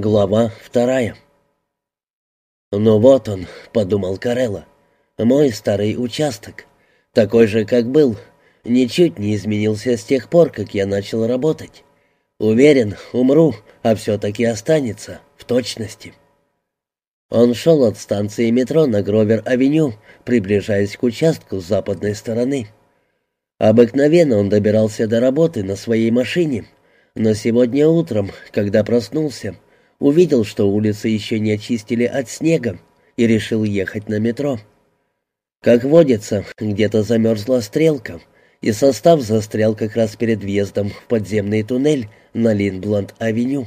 Глава вторая. «Ну вот он», — подумал Карелла, — «мой старый участок, такой же, как был, ничуть не изменился с тех пор, как я начал работать. Уверен, умру, а все-таки останется, в точности». Он шел от станции метро на Гровер-авеню, приближаясь к участку с западной стороны. Обыкновенно он добирался до работы на своей машине, но сегодня утром, когда проснулся, увидел, что улицы еще не очистили от снега, и решил ехать на метро. Как водится, где-то замерзла стрелка, и состав застрял как раз перед въездом в подземный туннель на Линбланд-авеню.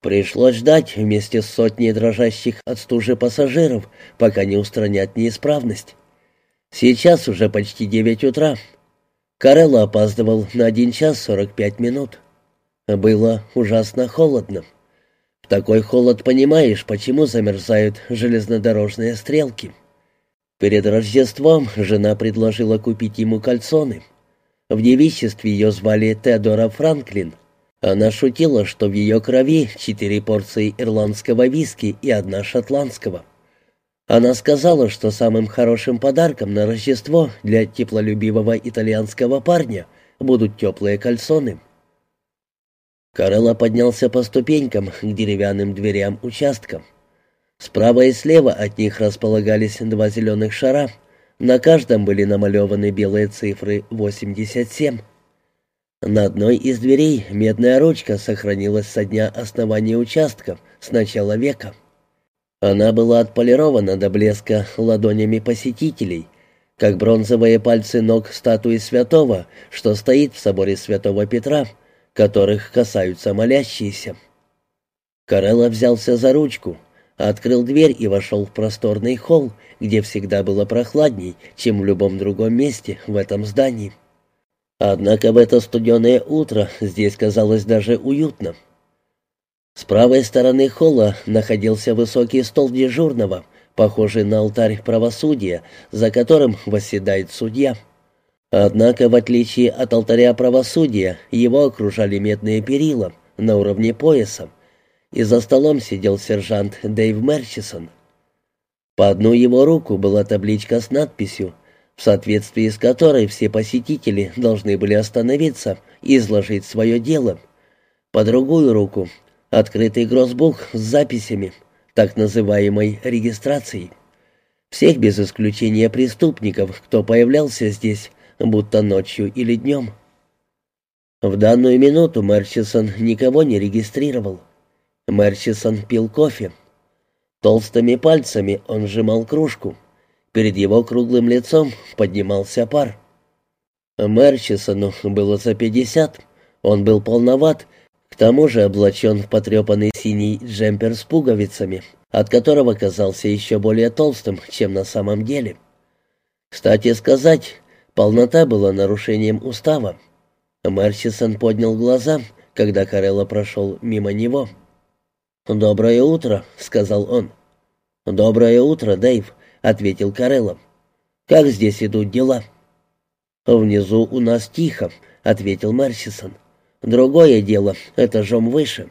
Пришлось ждать вместе с сотней дрожащих от стужи пассажиров, пока не устранят неисправность. Сейчас уже почти девять утра. Карелла опаздывал на один час сорок пять минут. Было ужасно холодно такой холод понимаешь, почему замерзают железнодорожные стрелки. Перед Рождеством жена предложила купить ему кальсоны. В девичестве ее звали Теодора Франклин. Она шутила, что в ее крови четыре порции ирландского виски и одна шотландского. Она сказала, что самым хорошим подарком на Рождество для теплолюбивого итальянского парня будут теплые кальсоны. Карелла поднялся по ступенькам к деревянным дверям участка. Справа и слева от них располагались два зеленых шара. На каждом были намалеваны белые цифры 87. На одной из дверей медная ручка сохранилась со дня основания участка, с начала века. Она была отполирована до блеска ладонями посетителей, как бронзовые пальцы ног статуи святого, что стоит в соборе святого Петра — которых касаются молящиеся. Карелла взялся за ручку, открыл дверь и вошел в просторный холл, где всегда было прохладней, чем в любом другом месте в этом здании. Однако в это студеное утро здесь казалось даже уютно. С правой стороны холла находился высокий стол дежурного, похожий на алтарь правосудия, за которым восседает судья. Однако, в отличие от алтаря правосудия, его окружали медные перила на уровне пояса, и за столом сидел сержант Дэйв Мерчисон. По одну его руку была табличка с надписью, в соответствии с которой все посетители должны были остановиться и изложить свое дело. По другую руку — открытый гроссбук с записями, так называемой регистрацией. Всех без исключения преступников, кто появлялся здесь, будто ночью или днем. В данную минуту Мерчисон никого не регистрировал. Мерчисон пил кофе. Толстыми пальцами он сжимал кружку. Перед его круглым лицом поднимался пар. Мерчисону было за пятьдесят. Он был полноват, к тому же облачен в потрепанный синий джемпер с пуговицами, от которого казался еще более толстым, чем на самом деле. Кстати сказать, Полнота была нарушением устава. Мерсисон поднял глаза, когда Карелла прошел мимо него. «Доброе утро», — сказал он. «Доброе утро, Дэйв», — ответил Карелла. «Как здесь идут дела?» «Внизу у нас тихо», — ответил Мерсисон. «Другое дело, этажом выше».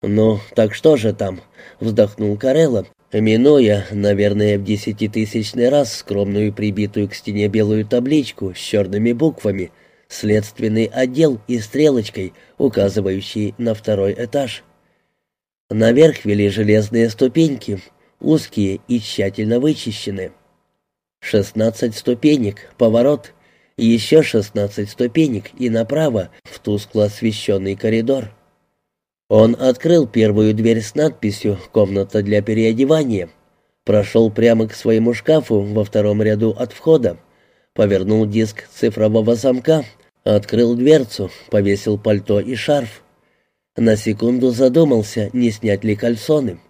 «Ну, так что же там?» — вздохнул Карелла, минуя, наверное, в десятитысячный раз скромную прибитую к стене белую табличку с черными буквами «Следственный отдел» и стрелочкой, указывающей на второй этаж. Наверх вели железные ступеньки, узкие и тщательно вычищенные. Шестнадцать ступенек, поворот, еще шестнадцать ступенек и направо в тускло освещенный коридор. Он открыл первую дверь с надписью «Комната для переодевания», прошел прямо к своему шкафу во втором ряду от входа, повернул диск цифрового замка, открыл дверцу, повесил пальто и шарф. На секунду задумался, не снять ли кальсоны.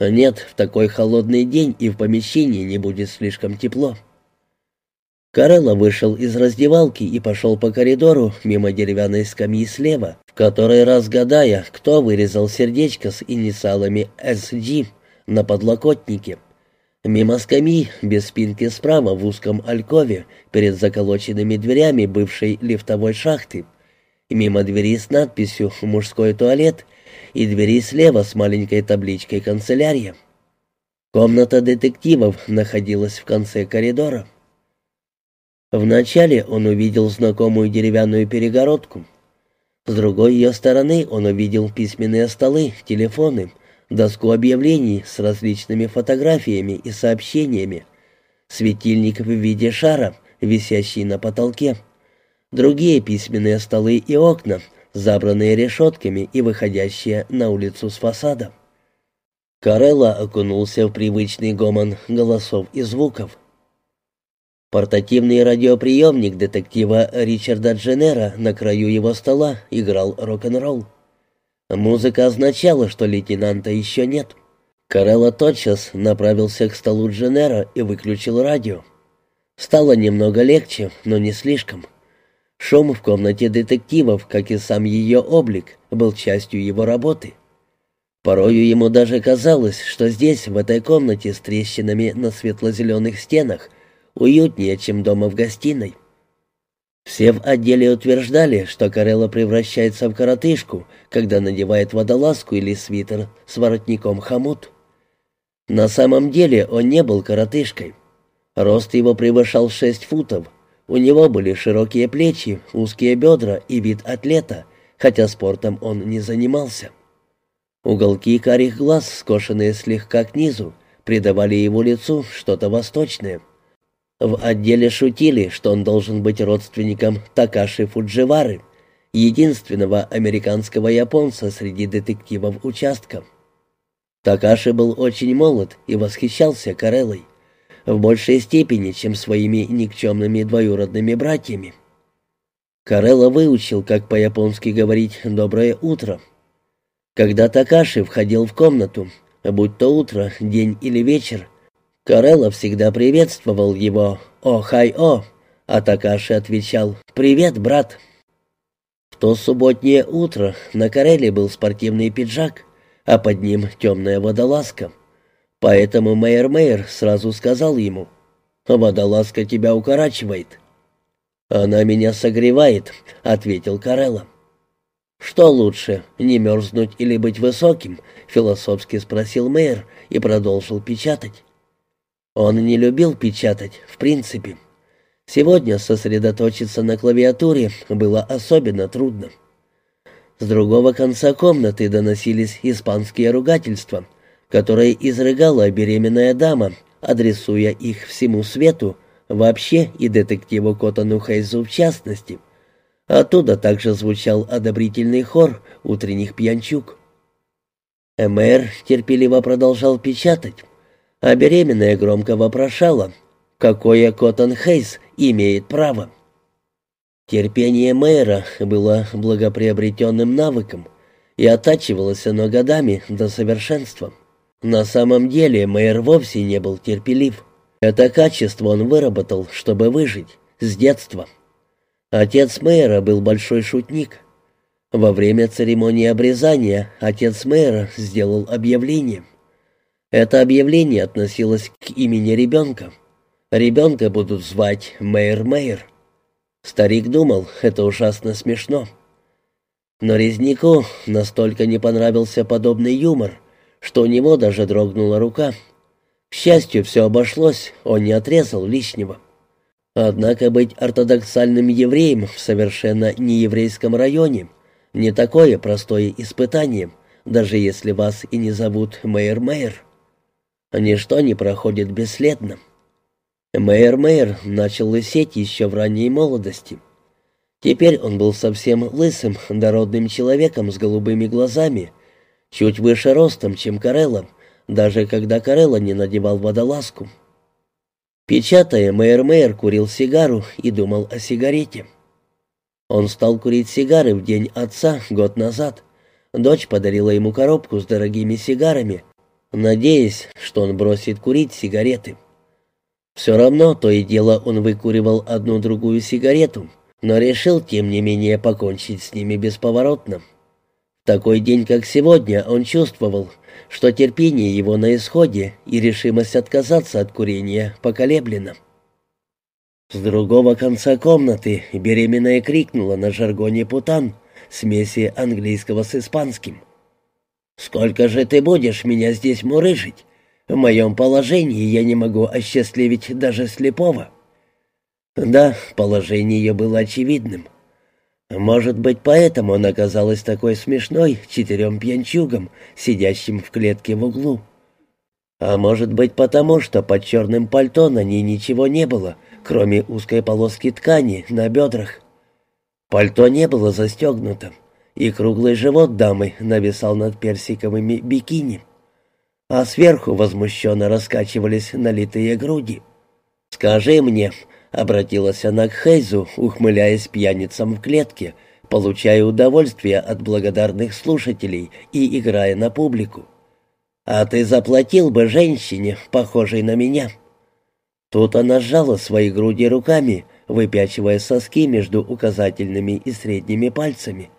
Нет, в такой холодный день и в помещении не будет слишком тепло. Карелла вышел из раздевалки и пошел по коридору мимо деревянной скамьи слева, в которой раз гадая, кто вырезал сердечко с инициалами «SG» на подлокотнике. Мимо скамьи, без спинки справа в узком алькове, перед заколоченными дверями бывшей лифтовой шахты. Мимо двери с надписью «Мужской туалет» и двери слева с маленькой табличкой «Канцелярия». Комната детективов находилась в конце коридора. Вначале он увидел знакомую деревянную перегородку. С другой ее стороны он увидел письменные столы, телефоны, доску объявлений с различными фотографиями и сообщениями, светильник в виде шара, висящий на потолке, другие письменные столы и окна, забранные решетками и выходящие на улицу с фасада. Карелла окунулся в привычный гомон голосов и звуков. Портативный радиоприемник детектива Ричарда Дженнера на краю его стола играл рок-н-ролл. Музыка означала, что лейтенанта еще нет. Карелла тотчас направился к столу Дженнера и выключил радио. Стало немного легче, но не слишком. Шум в комнате детективов, как и сам ее облик, был частью его работы. Порою ему даже казалось, что здесь, в этой комнате с трещинами на светло-зеленых стенах, уютнее, чем дома в гостиной. Все в отделе утверждали, что Карелла превращается в коротышку, когда надевает водолазку или свитер с воротником хомут. На самом деле он не был коротышкой. Рост его превышал шесть футов, у него были широкие плечи, узкие бедра и вид атлета, хотя спортом он не занимался. Уголки карих глаз, скошенные слегка к низу, придавали его лицу что-то восточное. В отделе шутили, что он должен быть родственником Такаши Фудживары, единственного американского японца среди детективов участка. Такаши был очень молод и восхищался Кареллой в большей степени, чем своими никчемными двоюродными братьями. Карелла выучил, как по-японски говорить «доброе утро». Когда Такаши входил в комнату, будь то утро, день или вечер, Карелла всегда приветствовал его «О-хай-о», а Такаши отвечал «Привет, брат». В то субботнее утро на Карелле был спортивный пиджак, а под ним темная водолазка. Поэтому Мэйр Мэйр сразу сказал ему, «Водолазка тебя укорачивает». «Она меня согревает», — ответил Карелла. «Что лучше, не мерзнуть или быть высоким?» — философски спросил Мэйр и продолжил печатать. Он не любил печатать, в принципе. Сегодня сосредоточиться на клавиатуре было особенно трудно. С другого конца комнаты доносились испанские ругательства — которые изрыгала беременная дама, адресуя их всему свету, вообще и детективу Котану Хейзу в частности. Оттуда также звучал одобрительный хор утренних пьянчук. МР терпеливо продолжал печатать, а беременная громко вопрошала, какое Коттон Хейс имеет право. Терпение мэра было благоприобретенным навыком, и оттачивалось оно годами до совершенства. На самом деле мэр вовсе не был терпелив. Это качество он выработал, чтобы выжить, с детства. Отец мэра был большой шутник. Во время церемонии обрезания отец мэра сделал объявление. Это объявление относилось к имени ребенка. Ребенка будут звать Мэйр Мэйр. Старик думал, это ужасно смешно. Но Резнику настолько не понравился подобный юмор, что у него даже дрогнула рука. К счастью, все обошлось, он не отрезал лишнего. Однако быть ортодоксальным евреем в совершенно нееврейском районе не такое простое испытание, даже если вас и не зовут Мэйр Мэйр. Ничто не проходит бесследно. Мэйр Мэйр начал лысеть еще в ранней молодости. Теперь он был совсем лысым, дородным человеком с голубыми глазами чуть выше ростом, чем Карелла, даже когда Карелла не надевал водолазку. Печатая, Мэйр Мэйр курил сигару и думал о сигарете. Он стал курить сигары в день отца год назад. Дочь подарила ему коробку с дорогими сигарами, надеясь, что он бросит курить сигареты. Все равно то и дело он выкуривал одну-другую сигарету, но решил, тем не менее, покончить с ними бесповоротно такой день, как сегодня, он чувствовал, что терпение его на исходе и решимость отказаться от курения поколеблена. С другого конца комнаты беременная крикнула на жаргоне путан, смеси английского с испанским. «Сколько же ты будешь меня здесь мурыжить? В моем положении я не могу осчастливить даже слепого». Да, положение ее было очевидным. Может быть, поэтому она казалась такой смешной четырем пьянчугам, сидящим в клетке в углу. А может быть, потому что под черным пальто на ней ничего не было, кроме узкой полоски ткани на бедрах. Пальто не было застегнуто, и круглый живот дамы нависал над персиковыми бикини, а сверху возмущенно раскачивались налитые груди. «Скажи мне», — обратилась она к Хейзу, ухмыляясь пьяницам в клетке, получая удовольствие от благодарных слушателей и играя на публику. «А ты заплатил бы женщине, похожей на меня?» Тут она сжала свои груди руками, выпячивая соски между указательными и средними пальцами.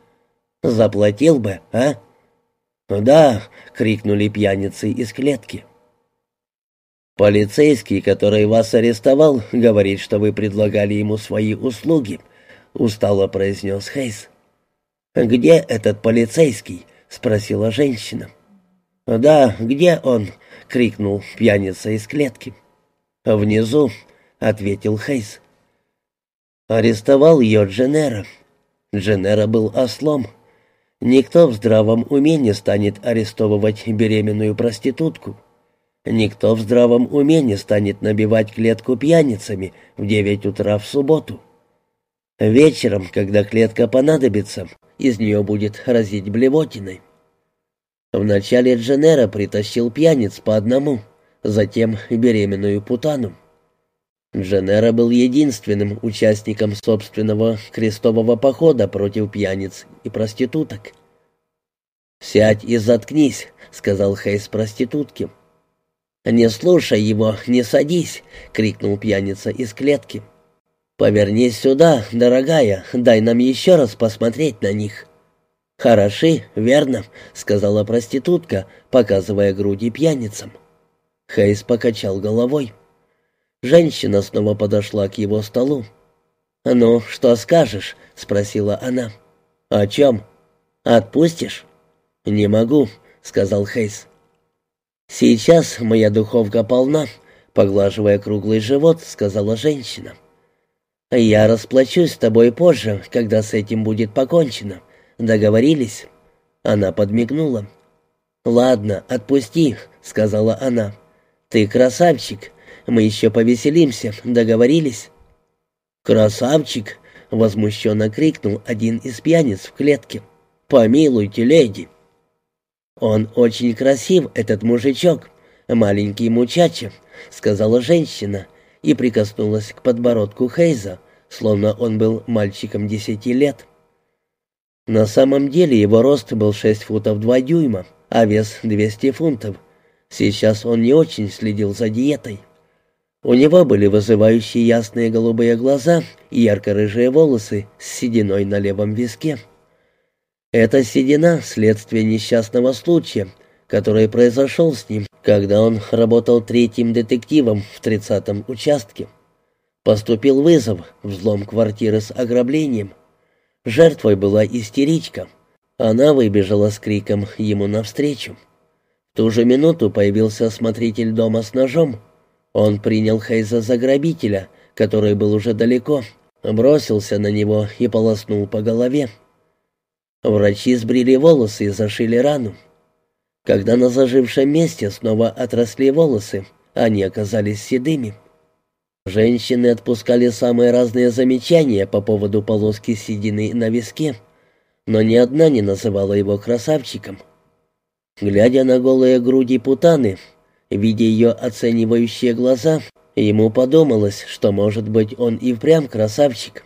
«Заплатил бы, а?» «Да!» — крикнули пьяницы из клетки. «Полицейский, который вас арестовал, говорит, что вы предлагали ему свои услуги», — устало произнес Хейс. «Где этот полицейский?» — спросила женщина. «Да, где он?» — крикнул пьяница из клетки. «Внизу», — ответил Хейс. Арестовал ее Дженера. Дженера был ослом. Никто в здравом уме не станет арестовывать беременную проститутку. Никто в здравом уме не станет набивать клетку пьяницами в девять утра в субботу. Вечером, когда клетка понадобится, из нее будет разить блевотиной. Вначале Дженера притащил пьяниц по одному, затем беременную Путану. Дженера был единственным участником собственного крестового похода против пьяниц и проституток. «Сядь и заткнись», — сказал Хейс проститутке. «Не слушай его, не садись!» — крикнул пьяница из клетки. «Повернись сюда, дорогая, дай нам еще раз посмотреть на них». «Хороши, верно», — сказала проститутка, показывая груди пьяницам. Хейс покачал головой. Женщина снова подошла к его столу. «Ну, что скажешь?» — спросила она. «О чем? Отпустишь?» «Не могу», — сказал Хейс. «Сейчас моя духовка полна», — поглаживая круглый живот, сказала женщина. «Я расплачусь с тобой позже, когда с этим будет покончено. Договорились?» Она подмигнула. «Ладно, отпусти», — сказала она. «Ты красавчик. Мы еще повеселимся. Договорились?» «Красавчик!» — возмущенно крикнул один из пьяниц в клетке. «Помилуйте, леди!» «Он очень красив, этот мужичок, маленький мучача», — сказала женщина и прикоснулась к подбородку Хейза, словно он был мальчиком десяти лет. На самом деле его рост был шесть футов два дюйма, а вес двести фунтов. Сейчас он не очень следил за диетой. У него были вызывающие ясные голубые глаза и ярко-рыжие волосы с сединой на левом виске. Это седина — следствие несчастного случая, который произошел с ним, когда он работал третьим детективом в тридцатом участке. Поступил вызов, взлом квартиры с ограблением. Жертвой была истеричка. Она выбежала с криком ему навстречу. В ту же минуту появился смотритель дома с ножом. Он принял Хейза за грабителя, который был уже далеко, бросился на него и полоснул по голове. Врачи сбрили волосы и зашили рану. Когда на зажившем месте снова отросли волосы, они оказались седыми. Женщины отпускали самые разные замечания по поводу полоски седины на виске, но ни одна не называла его красавчиком. Глядя на голые груди Путаны, видя ее оценивающие глаза, ему подумалось, что, может быть, он и впрямь красавчик.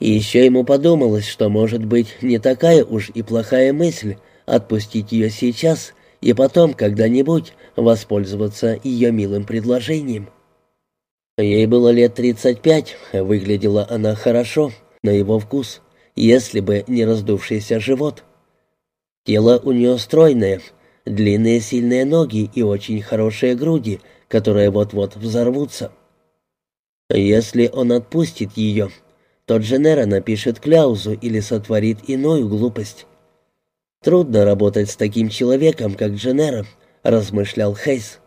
И еще ему подумалось, что, может быть, не такая уж и плохая мысль отпустить ее сейчас и потом когда-нибудь воспользоваться ее милым предложением. Ей было лет тридцать пять, выглядела она хорошо, на его вкус, если бы не раздувшийся живот. Тело у нее стройное, длинные сильные ноги и очень хорошие груди, которые вот-вот взорвутся. Если он отпустит ее, то Дженера напишет кляузу или сотворит иную глупость. Трудно работать с таким человеком, как Дженера, размышлял Хейс.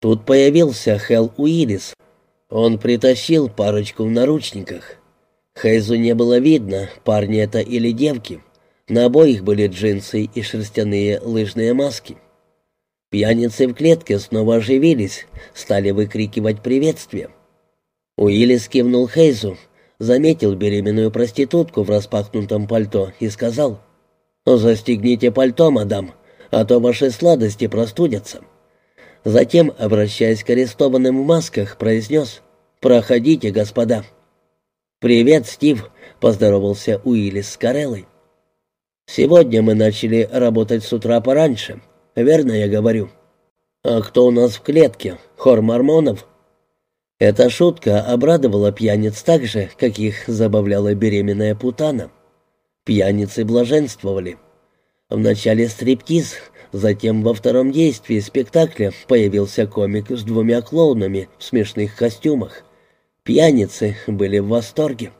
Тут появился Хелл Уиллис. Он притащил парочку в наручниках. Хейзу не было видно, парни это или девки. На обоих были джинсы и шерстяные лыжные маски. Пьяницы в клетке снова оживились, стали выкрикивать приветствие. Уиллис кивнул Хейзу, заметил беременную проститутку в распахнутом пальто и сказал, «Застегните пальто, мадам, а то ваши сладости простудятся». Затем, обращаясь к арестованным в масках, произнес, «Проходите, господа». «Привет, Стив», — поздоровался Уиллис с Кареллой. «Сегодня мы начали работать с утра пораньше, верно я говорю?» «А кто у нас в клетке? Хор мормонов?» Эта шутка обрадовала пьяниц так же, как их забавляла беременная путана. Пьяницы блаженствовали. Вначале стриптиз, затем во втором действии спектакля появился комик с двумя клоунами в смешных костюмах. Пьяницы были в восторге.